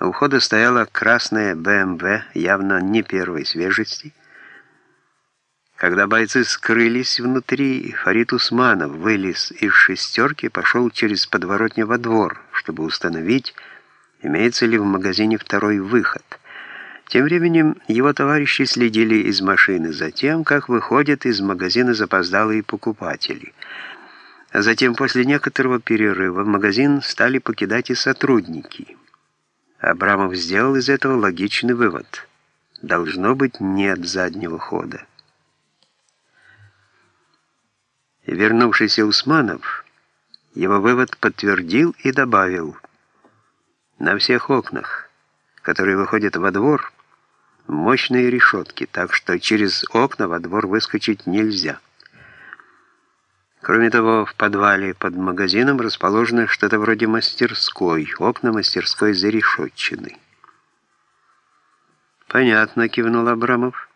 У входа стояла красная БМВ, явно не первой свежести. Когда бойцы скрылись внутри, Фарид Усманов вылез из шестерки и пошел через подворотню во двор, чтобы установить, имеется ли в магазине второй выход. Тем временем его товарищи следили из машины за тем, как выходят из магазина запоздалые покупатели. А затем, после некоторого перерыва, магазин стали покидать и сотрудники. Абрамов сделал из этого логичный вывод. Должно быть нет заднего хода. Вернувшийся Усманов его вывод подтвердил и добавил. На всех окнах, которые выходят во двор, мощные решетки, так что через окна во двор выскочить нельзя. Кроме того, в подвале под магазином расположено что-то вроде мастерской, окна мастерской зарешетчены. «Понятно», — кивнул Абрамов.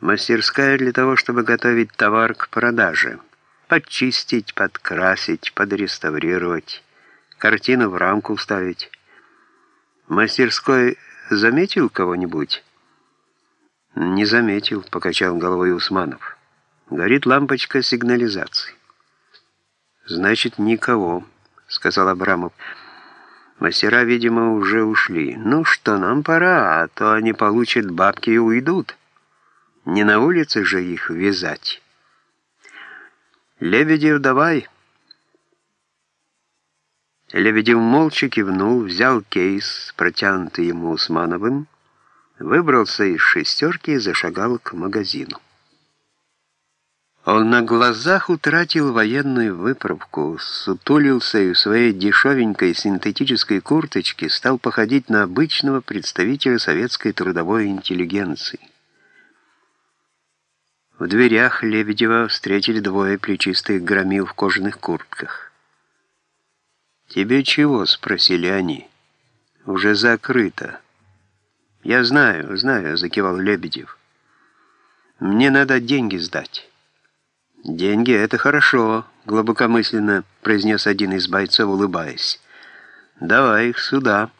«Мастерская для того, чтобы готовить товар к продаже. Подчистить, подкрасить, подреставрировать, картину в рамку вставить. Мастерской заметил кого-нибудь?» «Не заметил», — покачал головой Усманов. Горит лампочка сигнализации. «Значит, никого», — сказал Абрамов. «Мастера, видимо, уже ушли. Ну что, нам пора, а то они получат бабки и уйдут. Не на улице же их вязать». «Лебедев, давай!» Лебедев молча кивнул, взял кейс, протянутый ему Усмановым, выбрался из шестерки и зашагал к магазину. Он на глазах утратил военную выправку, сутулился и в своей дешевенькой синтетической курточке стал походить на обычного представителя советской трудовой интеллигенции. В дверях Лебедева встретили двое плечистых громил в кожаных куртках. «Тебе чего?» — спросили они. «Уже закрыто». «Я знаю, знаю», — закивал Лебедев. «Мне надо деньги сдать». «Деньги — это хорошо», — глубокомысленно произнес один из бойцов, улыбаясь. «Давай их сюда».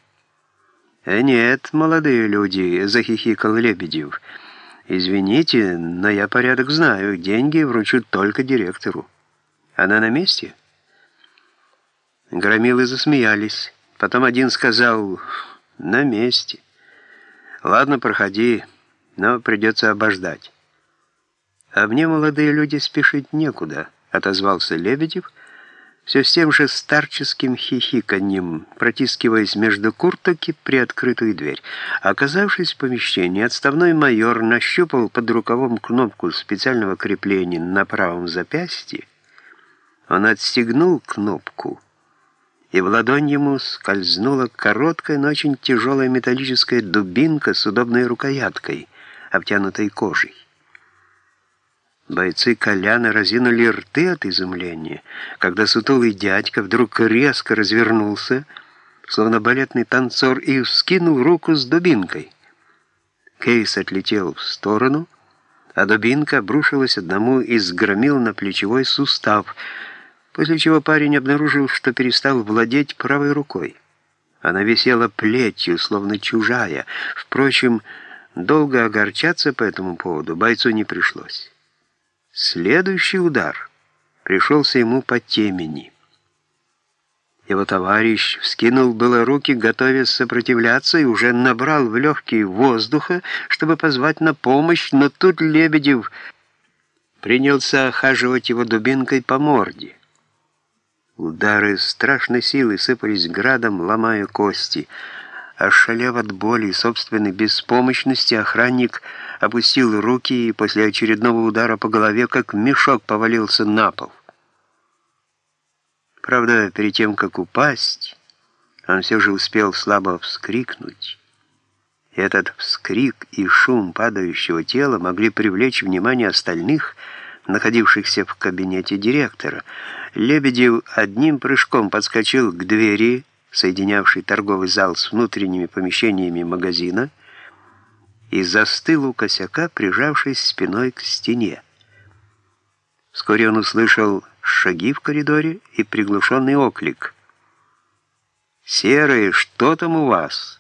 «Э, нет, молодые люди», — захихикал Лебедев. «Извините, но я порядок знаю. Деньги вручу только директору. Она на месте?» Громилы засмеялись. Потом один сказал «на месте». «Ладно, проходи, но придется обождать». «А мне, молодые люди, спешить некуда», — отозвался Лебедев, все с тем же старческим хихиканьем, протискиваясь между курток и приоткрытую дверь. Оказавшись в помещении, отставной майор нащупал под рукавом кнопку специального крепления на правом запястье. Он отстегнул кнопку, и в ладонь ему скользнула короткая, но очень тяжелая металлическая дубинка с удобной рукояткой, обтянутой кожей. Бойцы Коляна разинули рты от изумления, когда сутулый дядька вдруг резко развернулся, словно балетный танцор, и вскинул руку с дубинкой. Кейс отлетел в сторону, а дубинка обрушилась одному из громил на плечевой сустав, после чего парень обнаружил, что перестал владеть правой рукой. Она висела плетью, словно чужая. Впрочем, долго огорчаться по этому поводу бойцу не пришлось. Следующий удар пришелся ему по темени. Его товарищ вскинул было руки, готовясь сопротивляться, и уже набрал в легкие воздуха, чтобы позвать на помощь, но тут Лебедев принялся охаживать его дубинкой по морде. Удары страшной силы сыпались градом, ломая кости — Ошалев от боли и собственной беспомощности, охранник опустил руки и после очередного удара по голове, как мешок, повалился на пол. Правда, перед тем, как упасть, он все же успел слабо вскрикнуть. И этот вскрик и шум падающего тела могли привлечь внимание остальных, находившихся в кабинете директора. Лебедев одним прыжком подскочил к двери, соединявший торговый зал с внутренними помещениями магазина, и застыл у косяка, прижавшись спиной к стене. Вскоре он услышал шаги в коридоре и приглушенный оклик. «Серые, что там у вас?»